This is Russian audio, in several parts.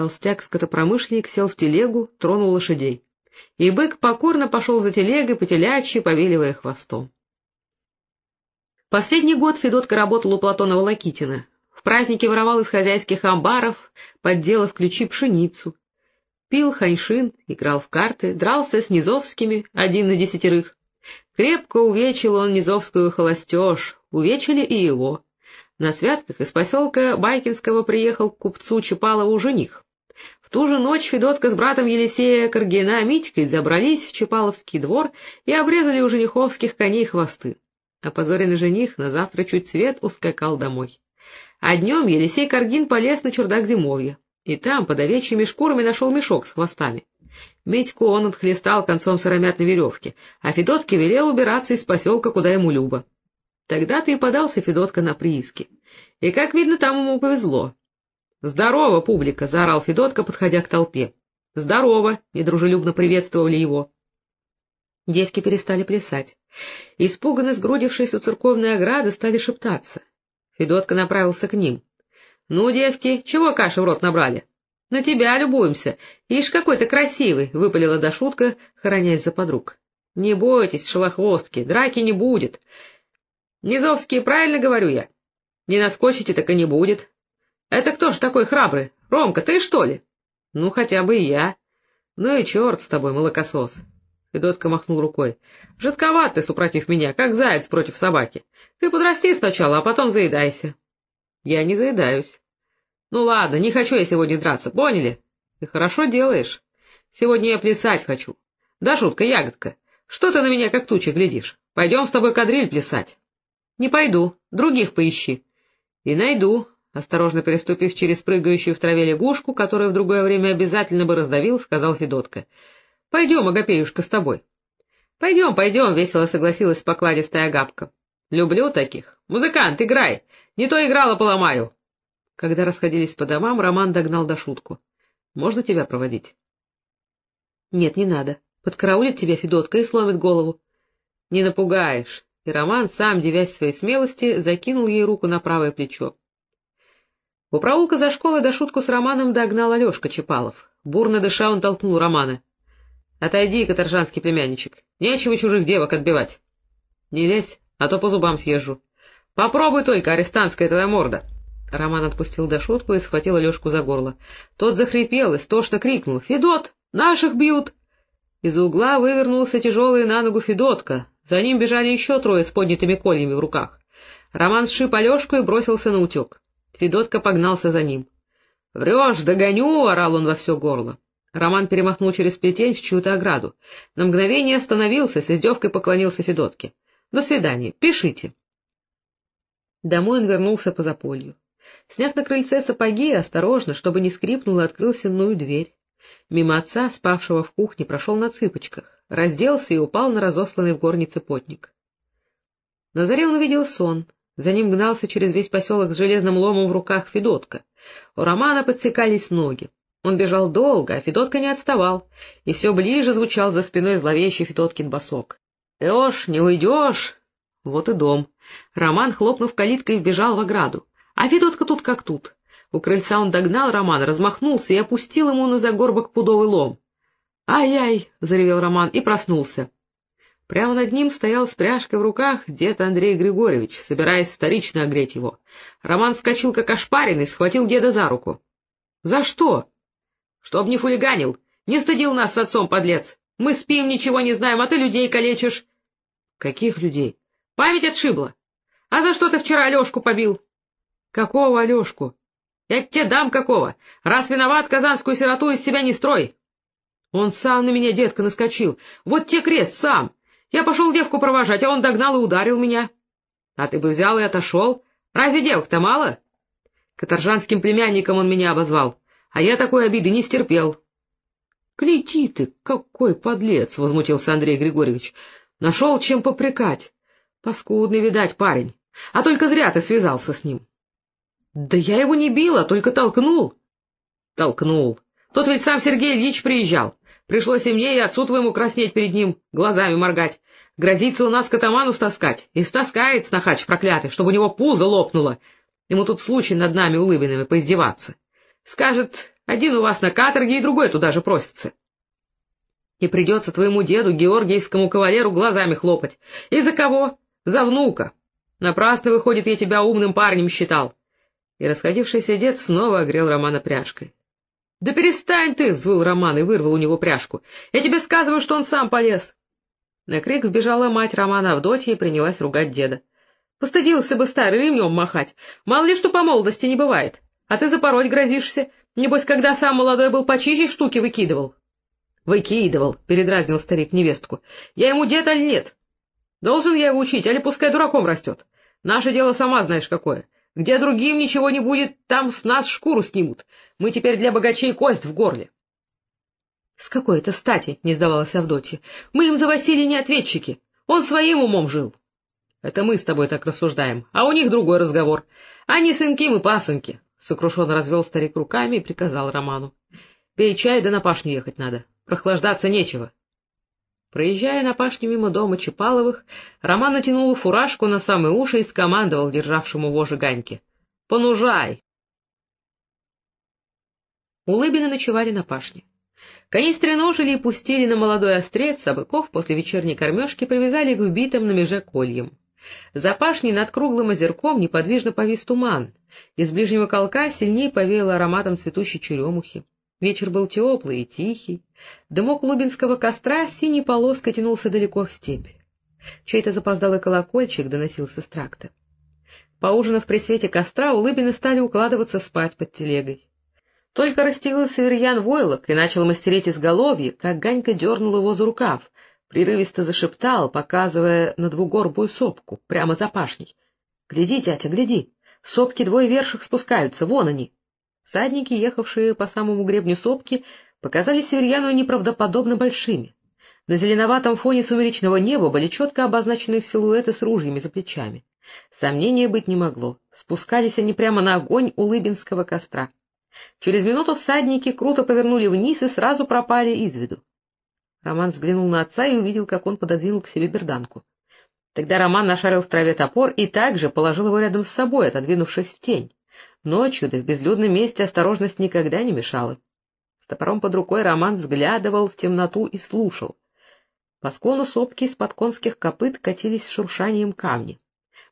Толстяк-скотопромышленник сел в телегу, тронул лошадей. И бык покорно пошел за телегой, потелячьи, повеливая хвостом. Последний год Федотка работал у Платона Волокитина. В празднике воровал из хозяйских амбаров, подделав ключи пшеницу. Пил ханьшин, играл в карты, дрался с низовскими, один на десятерых. Крепко увечил он низовскую холостеж, увечили и его. На святках из поселка Байкинского приехал к купцу Чапалову жених. Ту же ночь Федотка с братом Елисея Каргина Митькой забрались в Чапаловский двор и обрезали у жениховских коней хвосты. Опозоренный жених на завтра чуть свет ускакал домой. А днем Елисей Каргин полез на чердак зимовья, и там под овечьими шкурами нашел мешок с хвостами. Митьку он отхлестал концом сыромятной веревки, а Федотке велел убираться из поселка, куда ему любо. Тогда-то и подался Федотка на прииски. И, как видно, там ему повезло. — Здорово, публика! — заорал Федотка, подходя к толпе. — Здорово! — недружелюбно приветствовали его. Девки перестали плясать. Испуганно сгрудившись у церковной ограды, стали шептаться. Федотка направился к ним. — Ну, девки, чего каши в рот набрали? — На тебя любуемся. Ишь, какой ты красивый! — выпалила Дашутка, хоронясь за подруг. — Не бойтесь, шелохвостки, драки не будет. — Низовские, правильно говорю я? Не наскочите, так и не будет. — Это кто ж такой храбрый? Ромка, ты что ли? — Ну, хотя бы и я. — Ну и черт с тобой, молокосос. Федотка махнул рукой. — Жидковат ты, супротив меня, как заяц против собаки. Ты подрасти сначала, а потом заедайся. — Я не заедаюсь. — Ну ладно, не хочу я сегодня драться, поняли? — Ты хорошо делаешь. Сегодня я плясать хочу. Да, шутка, ягодка, что ты на меня как туча глядишь? Пойдем с тобой кадриль плясать. — Не пойду, других поищи. — И найду, осторожно переступив через прыгающую в траве лягушку, которую в другое время обязательно бы раздавил, сказал Федотка. — Пойдем, Агапеюшка, с тобой. — Пойдем, пойдем, — весело согласилась покладистая Агапка. — Люблю таких. Музыкант, играй. Не то играла поломаю. Когда расходились по домам, Роман догнал до шутку. — Можно тебя проводить? — Нет, не надо. Подкараулит тебя Федотка и сломит голову. — Не напугаешь. И Роман, сам девясь своей смелости, закинул ей руку на правое плечо. У проулка за школой до шутку с Романом догнал Алешка Чапалов. Бурно дыша он толкнул Романа. — Отойди, каторжанский племянничек, нечего чужих девок отбивать. — Не лезь, а то по зубам съезжу. — Попробуй только, арестантская твоя морда. Роман отпустил Дашутку и схватил Алешку за горло. Тот захрипел, истошно крикнул. — Федот! Наших бьют! Из-за угла вывернулся тяжелый на ногу Федотка. За ним бежали еще трое с поднятыми кольями в руках. Роман сшиб Алешку и бросился на утек. Федотка погнался за ним. — Врешь, догоню! — орал он во все горло. Роман перемахнул через плетень в чью-то ограду. На мгновение остановился, с издевкой поклонился Федотке. — До свидания. Пишите. Домой он вернулся по заполью. Сняв на крыльце сапоги, осторожно, чтобы не скрипнула, открыл сенную дверь. Мимо отца, спавшего в кухне, прошел на цыпочках, разделся и упал на разосланный в горнице потник. На заре он увидел сон. За ним гнался через весь поселок с железным ломом в руках Федотка. У Романа подсекались ноги. Он бежал долго, а Федотка не отставал, и все ближе звучал за спиной зловещий Федоткин босок. — Эш, не уйдешь! Вот и дом. Роман, хлопнув калиткой, вбежал в ограду. А Федотка тут как тут. У крыльца он догнал Романа, размахнулся и опустил ему на загорбок пудовый лом. «Ай-яй!» — заревел Роман и проснулся. Прямо над ним стоял с пряжкой в руках дед Андрей Григорьевич, собираясь вторично огреть его. Роман вскочил как ошпаренный, схватил деда за руку. — За что? — Чтоб не хулиганил. Не стыдил нас с отцом, подлец. Мы спим, ничего не знаем, а ты людей калечишь. — Каких людей? — Память отшибла. — А за что ты вчера Алешку побил? — Какого Алешку? — Я тебе дам какого. Раз виноват, казанскую сироту из себя не строй. Он сам на меня, детка, наскочил. Вот те крест, сам. Я пошел девку провожать, а он догнал и ударил меня. А ты бы взял и отошел. Разве девок-то мало? Каторжанским племянником он меня обозвал а я такой обиды не стерпел. — Гляди ты, какой подлец! — возмутился Андрей Григорьевич. — Нашел чем попрекать. Паскудный, видать, парень. А только зря ты связался с ним. — Да я его не била, только толкнул. — Толкнул. Тот ведь сам Сергей Ильич приезжал. Пришлось и мне, и отцу твоему краснеть перед ним, глазами моргать. Грозится у нас катаману стаскать. И стаскает снахач проклятый, чтобы у него пузо лопнуло. Ему тут случай над нами улыбинами поиздеваться. Скажет, один у вас на каторге, и другой туда же просится. И придется твоему деду, георгиевскому кавалеру, глазами хлопать. И за кого? За внука. Напрасно, выходит, я тебя умным парнем считал. И расходившийся дед снова огрел Романа пряжкой. — Да перестань ты! — взвыл Роман и вырвал у него пряжку. — Я тебе сказываю, что он сам полез. На крик вбежала мать Романа Авдотья и принялась ругать деда. — Постыдился бы старый ремнем махать. Мало ли что по молодости не бывает. А ты запороть грозишься. Небось, когда сам молодой был почище, штуки выкидывал. — Выкидывал, — передразнил старик невестку. — Я ему дед, аль нет? Должен я его учить, али пускай дураком растет. Наше дело сама знаешь какое. Где другим ничего не будет, там с нас шкуру снимут. Мы теперь для богачей кость в горле. — С какой это стати? — не сдавалась Авдотья. — Мы им за Василия не ответчики. Он своим умом жил. — Это мы с тобой так рассуждаем, а у них другой разговор. Они сынки, мы пасынки. Сокрушенно развел старик руками и приказал Роману. — Пей чай, да на пашню ехать надо. Прохлаждаться нечего. Проезжая на пашню мимо дома Чапаловых, Роман натянул фуражку на самые уши и скомандовал державшему вожи Ганьке. — Понужай! Улыбины ночевали на пашне. Коней стреножили и пустили на молодой острец, а быков после вечерней кормежки привязали к вбитым на меже кольям. За пашней над круглым озерком неподвижно повис туман. Из ближнего колка сильнее повеяло ароматом цветущей черемухи. Вечер был теплый и тихий. Дымок лубинского костра синей полоской тянулся далеко в степь. Чей-то запоздалый колокольчик доносился с тракта. Поужинав при свете костра, улыбины стали укладываться спать под телегой. Только расстелил северьян войлок и начал мастерить изголовье, как Ганька дернул его за рукав, прерывисто зашептал, показывая на двугорбую сопку, прямо за пашней. — Гляди, тятя, гляди! Сопки двое верших спускаются, вон они! Садники, ехавшие по самому гребню сопки, показались Северьяну неправдоподобно большими. На зеленоватом фоне сумеречного неба были четко обозначены силуэты с ружьями за плечами. Сомнения быть не могло. Спускались они прямо на огонь улыбинского костра. Через минуту всадники круто повернули вниз и сразу пропали из виду. Роман взглянул на отца и увидел, как он пододвинул к себе берданку. Тогда Роман нашарил в траве топор и также положил его рядом с собой, отодвинувшись в тень. Ночью, да в безлюдном месте, осторожность никогда не мешала. С топором под рукой Роман взглядывал в темноту и слушал. По склону сопки из-под конских копыт катились шуршанием камни.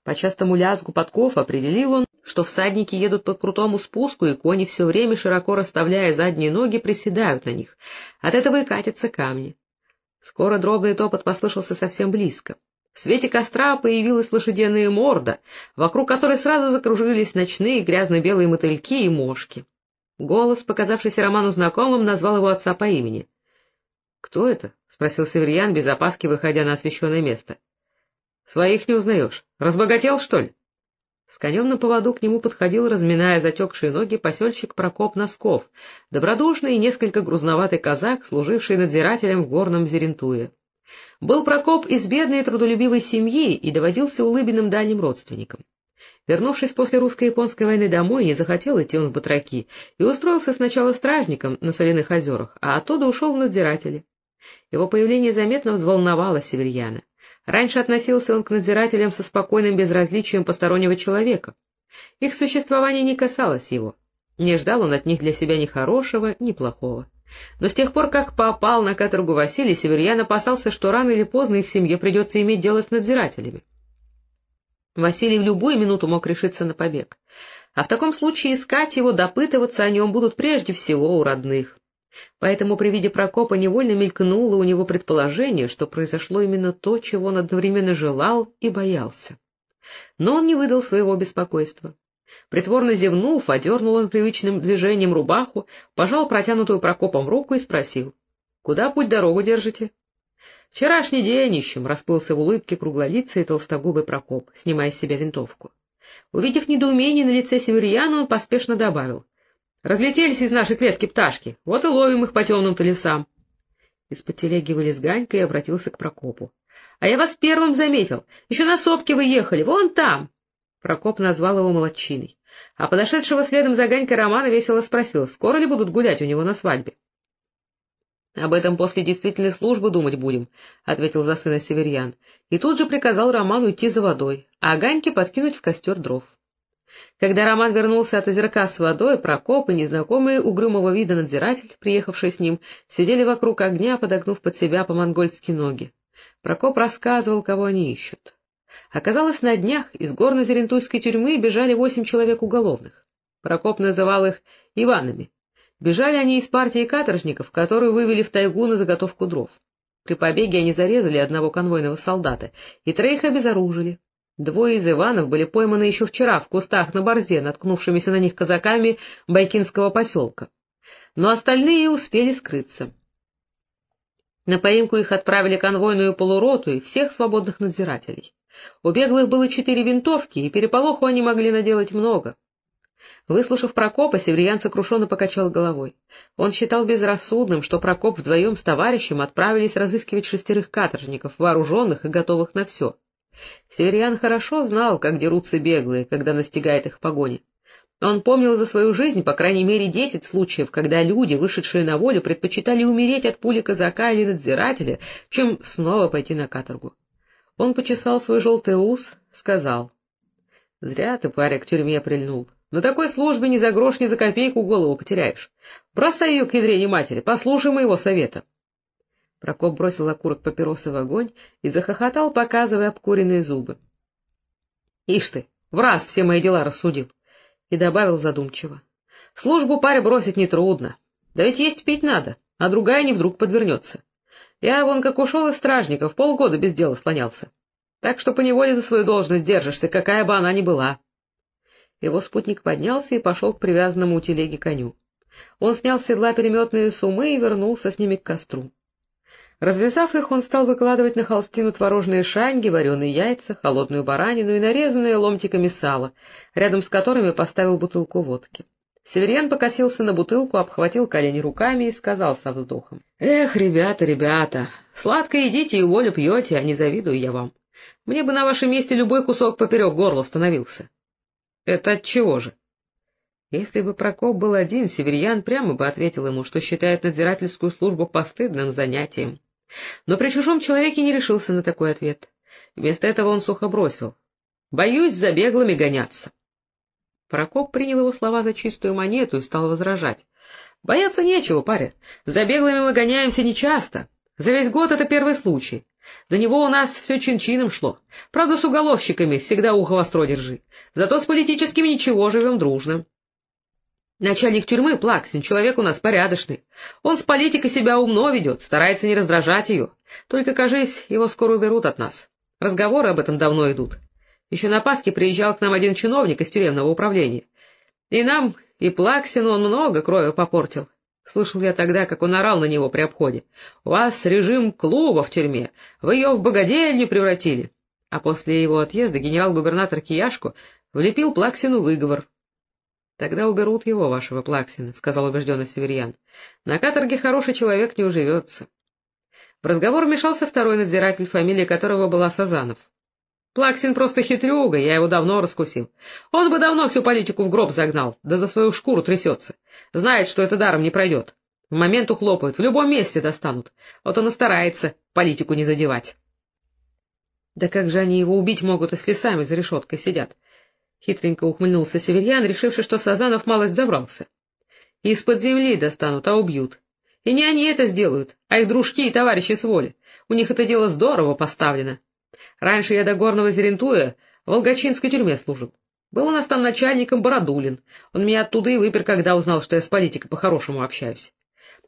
По частому лязгу подков определил он, что всадники едут по крутому спуску, и кони все время, широко расставляя задние ноги, приседают на них. От этого и катятся камни. Скоро дробный топот послышался совсем близко. Свете костра появилась лошадиная морда, вокруг которой сразу закружились ночные грязно-белые мотыльки и мошки. Голос, показавшийся Роману знакомым, назвал его отца по имени. — Кто это? — спросил Северьян, без опаски выходя на освещенное место. — Своих не узнаешь. Разбогател, что ли? С конем на поводу к нему подходил, разминая затекшие ноги, посельщик Прокоп Носков, добродушный и несколько грузноватый казак, служивший надзирателем в горном Зерентуе. Был Прокоп из бедной трудолюбивой семьи и доводился улыбиным дальним родственникам. Вернувшись после русско-японской войны домой, не захотел идти он в батраки и устроился сначала стражником на соляных озерах, а оттуда ушел в надзиратели. Его появление заметно взволновало Северьяна. Раньше относился он к надзирателям со спокойным безразличием постороннего человека. Их существование не касалось его. Не ждал он от них для себя ни хорошего, ни плохого. Но с тех пор, как попал на каторгу Василий, Северьян опасался, что рано или поздно их семье придется иметь дело с надзирателями. Василий в любую минуту мог решиться на побег, а в таком случае искать его, допытываться о нем будут прежде всего у родных. Поэтому при виде Прокопа невольно мелькнуло у него предположение, что произошло именно то, чего он одновременно желал и боялся. Но он не выдал своего беспокойства. Притворно зевнув, одернул он привычным движением рубаху, пожал протянутую Прокопом руку и спросил. — Куда путь-дорогу держите? — Вчерашний день ищем, — расплылся в улыбке круглолицый и толстогубый Прокоп, снимая с себя винтовку. Увидев недоумение на лице Северьяна, он поспешно добавил. — Разлетелись из нашей клетки пташки, вот и ловим их по темным-то лесам. Из-под телеги вылез Ганька и обратился к Прокопу. — А я вас первым заметил. Еще на сопке вы ехали, вон там. Прокоп назвал его молодчиной. А подошедшего следом за Ганькой Романа весело спросил, скоро ли будут гулять у него на свадьбе. — Об этом после действительной службы думать будем, — ответил за сына Северьян, и тут же приказал Роману идти за водой, а Ганьке подкинуть в костер дров. Когда Роман вернулся от озерка с водой, Прокоп и незнакомый угрюмого вида надзиратель, приехавший с ним, сидели вокруг огня, подогнув под себя по-монгольски ноги. Прокоп рассказывал, кого они ищут. Оказалось, на днях из горно-зерентуйской тюрьмы бежали восемь человек уголовных. Прокоп называл их Иванами. Бежали они из партии каторжников, которую вывели в тайгу на заготовку дров. При побеге они зарезали одного конвойного солдата и троих обезоружили. Двое из Иванов были пойманы еще вчера в кустах на борзе, наткнувшимися на них казаками Байкинского поселка. Но остальные успели скрыться. На поимку их отправили конвойную полуроту и всех свободных надзирателей. У беглых было четыре винтовки, и переполоху они могли наделать много. Выслушав Прокопа, Северьян сокрушенно покачал головой. Он считал безрассудным, что Прокоп вдвоем с товарищем отправились разыскивать шестерых каторжников, вооруженных и готовых на все. Северьян хорошо знал, как дерутся беглые, когда настигает их погоня. Он помнил за свою жизнь по крайней мере десять случаев, когда люди, вышедшие на волю, предпочитали умереть от пули казака или надзирателя, чем снова пойти на каторгу. Он почесал свой желтый ус, сказал. — Зря ты, паря, к тюрьме прильнул. На такой службе ни за грош, ни за копейку голову потеряешь. Бросай ее к ядрене матери, послушай моего совета. Прокоп бросил окурок папиросы в огонь и захохотал, показывая обкуренные зубы. — Ишь ты, в раз все мои дела рассудил. И добавил задумчиво. — Службу паре бросить нетрудно. Да ведь есть пить надо, а другая не вдруг подвернется. Я вон как ушел из стражников, полгода без дела слонялся. Так что поневоле за свою должность держишься, какая бы она ни была. Его спутник поднялся и пошел к привязанному у телеги коню. Он снял с седла переметные сумы и вернулся с ними к костру. Развязав их, он стал выкладывать на холстину творожные шаньги, вареные яйца, холодную баранину и нарезанные ломтиками сало, рядом с которыми поставил бутылку водки. Северьян покосился на бутылку, обхватил колени руками и сказал со вздохом. — Эх, ребята, ребята, сладко едите и волю пьете, а не завидую я вам. Мне бы на вашем месте любой кусок поперек горла становился. — Это от чего же? Если бы Прокоп был один, Северьян прямо бы ответил ему, что считает надзирательскую службу постыдным занятием. Но при чужом человеке не решился на такой ответ. Вместо этого он сухо бросил. — Боюсь за беглыми гоняться. Прокоп принял его слова за чистую монету и стал возражать. — Бояться нечего, паря. За беглыми мы гоняемся нечасто. За весь год это первый случай. До него у нас все чин-чином шло. Правда, с уголовщиками всегда ухо востро держи. Зато с политическими ничего, живем дружно. Начальник тюрьмы Плаксин, человек у нас порядочный. Он с политикой себя умно ведет, старается не раздражать ее. Только, кажись, его скоро уберут от нас. Разговоры об этом давно идут. Еще на Пасхе приезжал к нам один чиновник из тюремного управления. И нам, и Плаксину он много крови попортил. Слышал я тогда, как он орал на него при обходе. «У вас режим клуба в тюрьме, вы ее в богадельню превратили». А после его отъезда генерал-губернатор Кияшко влепил Плаксину выговор. — Тогда уберут его, вашего Плаксина, — сказал убежденный Северьян. — На каторге хороший человек не уживется. В разговор вмешался второй надзиратель, фамилия которого была Сазанов. Плаксин просто хитрюга, я его давно раскусил. Он бы давно всю политику в гроб загнал, да за свою шкуру трясется. Знает, что это даром не пройдет. В момент ухлопают, в любом месте достанут. Вот он и старается политику не задевать. Да как же они его убить могут, если сами за решеткой сидят? Хитренько ухмыльнулся Северьян, решивший, что Сазанов малость заврался. Из-под земли достанут, а убьют. И не они это сделают, а их дружки и товарищи с воли. У них это дело здорово поставлено. Раньше я до горного Зерентуя в Волгочинской тюрьме служил. Был у нас там начальником Бородулин. Он меня оттуда и выпер, когда узнал, что я с политикой по-хорошему общаюсь.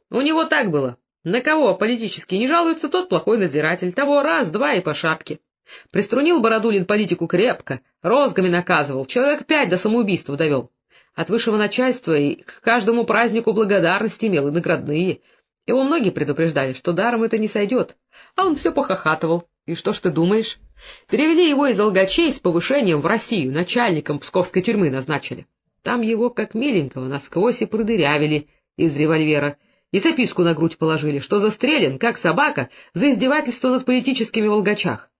У него так было. На кого политически не жалуется, тот плохой надзиратель. Того раз, два и по шапке. Приструнил Бородулин политику крепко, розгами наказывал, человек пять до самоубийства довел. От высшего начальства и к каждому празднику благодарности имел и наградные. Его многие предупреждали, что даром это не сойдет, а он все похохатывал. И что ж ты думаешь? Перевели его из Алгачей с повышением в Россию, начальником псковской тюрьмы назначили. Там его, как миленького, насквозь и продырявили из револьвера, и записку на грудь положили, что застрелен, как собака, за издевательство над политическими в Алгачах.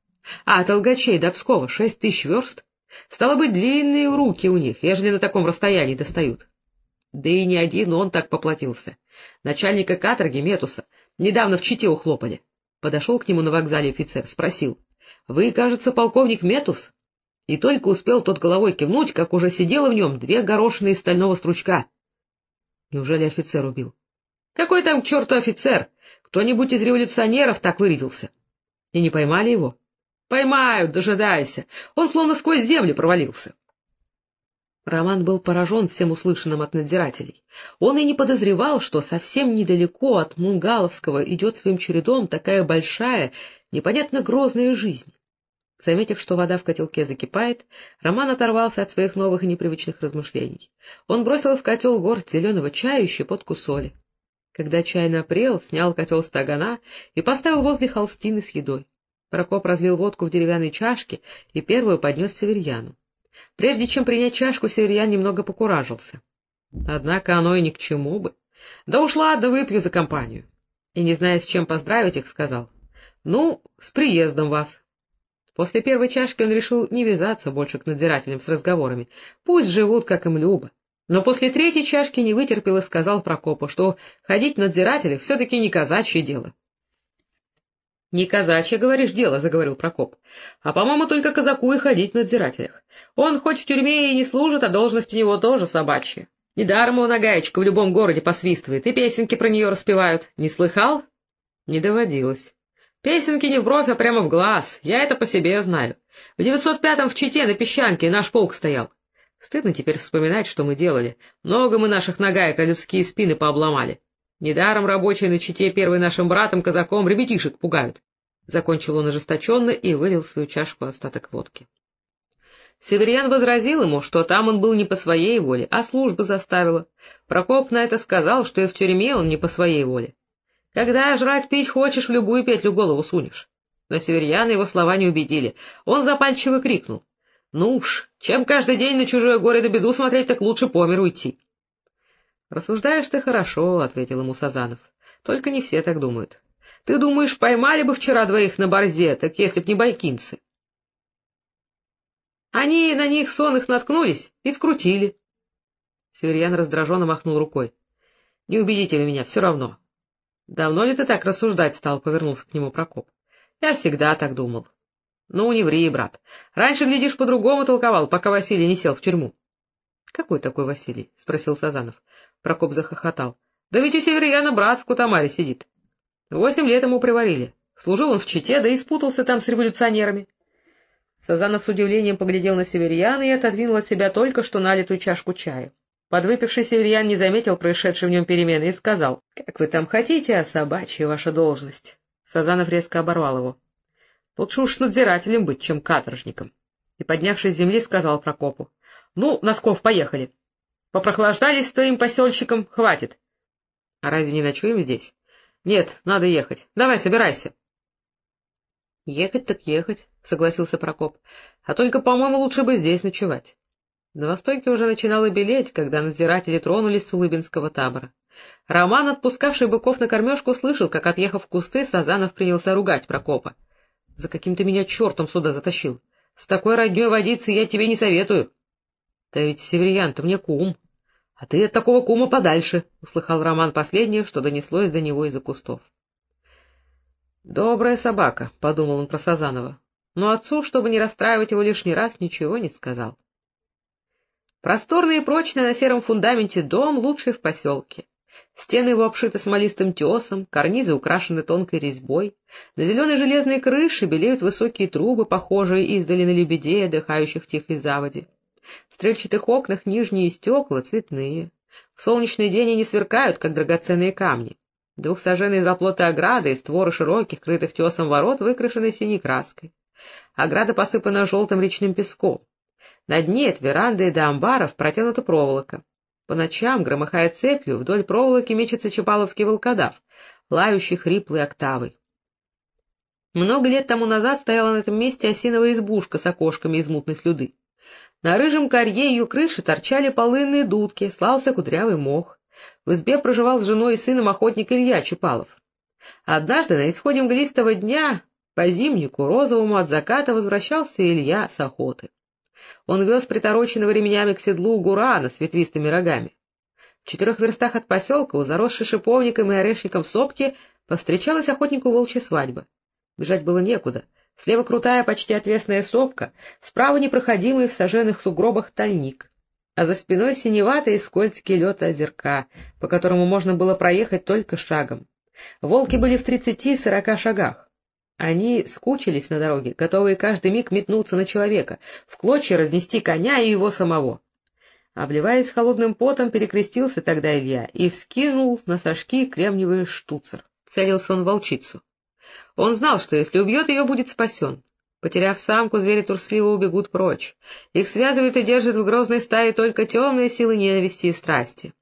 А от Алгачей до Пскова шесть тысяч верст. Стало быть, длинные руки у них, ежели на таком расстоянии достают. Да и не один он так поплатился. Начальника каторги Метуса недавно в Чите ухлопали. Подошел к нему на вокзале офицер, спросил. — Вы, кажется, полковник Метус? и только успел тот головой кивнуть, как уже сидело в нем две горошины из стального стручка. Неужели офицер убил? Какой там к черту офицер? Кто-нибудь из революционеров так вырядился. И не поймали его? Поймают, дожидайся. Он словно сквозь землю провалился. Роман был поражен всем услышанным от надзирателей. Он и не подозревал, что совсем недалеко от Мунгаловского идет своим чередом такая большая, непонятно грозная жизнь. Заметив, что вода в котелке закипает, Роман оторвался от своих новых и непривычных размышлений. Он бросил в котел горсть зеленого чая и щепотку соли. Когда чай напрел, снял котел стагана и поставил возле холстины с едой. Прокоп разлил водку в деревянной чашке и первую поднес Северьяну. Прежде чем принять чашку, Северьян немного покуражился. Однако оно и ни к чему бы. Да уж ладно, выпью за компанию. И, не зная, с чем поздравить их, сказал. — Ну, с приездом вас. После первой чашки он решил не вязаться больше к надзирателям с разговорами. Пусть живут, как им любо. Но после третьей чашки не вытерпел и сказал Прокопу, что ходить в все-таки не казачье дело. — Не казачье, говоришь, дело, — заговорил Прокоп. — А, по-моему, только казаку и ходить в надзирателях. Он хоть в тюрьме и не служит, а должность у него тоже собачья. Недаром его нагаечка в любом городе посвистывает, и песенки про нее распевают. Не слыхал? Не доводилось. Песенки не в бровь, а прямо в глаз. Я это по себе знаю. В 905-м в Чите на песчанке наш полк стоял. Стыдно теперь вспоминать, что мы делали. Много мы наших нагаек, а людские спины пообломали. Недаром рабочие на чите первый нашим братом-казаком ребятишек пугают. Закончил он ожесточенно и вылил в свою чашку остаток водки. Северьян возразил ему, что там он был не по своей воле, а служба заставила. Прокоп на это сказал, что и в тюрьме он не по своей воле. Когда жрать пить хочешь, в любую петлю голову сунешь. Но Северьяна его слова не убедили. Он запальчиво крикнул. — Ну уж, чем каждый день на чужое горе да беду смотреть, так лучше по миру идти. Рассуждаешь ты хорошо, — ответил ему Сазанов. — Только не все так думают. Ты думаешь, поймали бы вчера двоих на борзе, так если б не байкинцы? Они на них сонных наткнулись и скрутили. Северьян раздраженно махнул рукой. — Не убедите вы меня, все равно. — Давно ли ты так рассуждать стал? — повернулся к нему Прокоп. — Я всегда так думал. — Ну, не ври, брат. Раньше, глядишь, по-другому толковал, пока Василий не сел в тюрьму. — Какой такой Василий? — спросил Сазанов. Прокоп захохотал. — Да ведь у Северьяна брат в Кутамаре сидит. Восемь лет ему приварили. Служил он в Чите, да и спутался там с революционерами. Сазанов с удивлением поглядел на Северьяна и отодвинул от себя только что налитую чашку чая. Подвыпивший Северьян не заметил происшедшей в нем перемены и сказал, — Как вы там хотите, а собачья ваша должность? Сазанов резко оборвал его. — Лучше уж надзирателем быть, чем каторжником. И, поднявшись с земли, сказал Прокопу, — Ну, Носков, поехали. Попрохлаждались с твоим посельщиком, хватит. — А разве не ночуем здесь? — Нет, надо ехать. Давай, собирайся. — Ехать так ехать, — согласился Прокоп. — А только, по-моему, лучше бы здесь ночевать. На востоке уже начинало белеть, когда надзиратели тронулись с Улыбинского табора. Роман, отпускавший быков на кормежку, слышал, как, отъехав в кусты, Сазанов принялся ругать Прокопа. — За каким ты меня чертом сюда затащил? С такой родней водиться я тебе не советую. — Да ведь Северьян-то мне кум. — А ты от такого кума подальше, — услыхал Роман последнее, что донеслось до него из-за кустов. — Добрая собака, — подумал он про Сазанова, но отцу, чтобы не расстраивать его лишний раз, ничего не сказал. Просторный и прочный на сером фундаменте дом лучший в поселке. Стены его обшиты смолистым тесом, карнизы украшены тонкой резьбой, на зеленой железной крыше белеют высокие трубы, похожие издали на лебедей, отдыхающих в тихой заводе. В стрельчатых окнах нижние стекла цветные. В солнечный день они сверкают, как драгоценные камни. Двухсаженные заплоты ограды и створы широких, крытых тесом ворот выкрашены синей краской. Ограда посыпана желтым речным песком. На дне от веранды до амбаров протянута проволока. По ночам, громыхая цепью, вдоль проволоки мечется чапаловский волкодав, лающий хриплой октавой. Много лет тому назад стояла на этом месте осиновая избушка с окошками из мутной слюды. На рыжем корье ее крыши торчали полынные дудки, слался кудрявый мох. В избе проживал с женой и сыном охотник Илья Чапалов. Однажды на исходе мглистого дня по зимнику розовому от заката возвращался Илья с охоты. Он вез притороченного ремнями к седлу гурана с ветвистыми рогами. В четырех верстах от поселка, у заросшей шиповником и орешником сопки, повстречалась охотнику волчья свадьба. Бежать было некуда. Слева крутая, почти отвесная сопка, справа непроходимый в сожженных сугробах тальник, а за спиной синеватые скользкие лед озерка, по которому можно было проехать только шагом. Волки были в тридцати-сорока шагах. Они скучились на дороге, готовые каждый миг метнуться на человека, в клочья разнести коня и его самого. Обливаясь холодным потом, перекрестился тогда Илья и вскинул на сошки кремниевый штуцер. Целился он волчицу. Он знал, что если убьет ее, будет спасен. Потеряв самку, звери трусливо убегут прочь. Их связывают и держат в грозной стае только темные силы ненависти и страсти.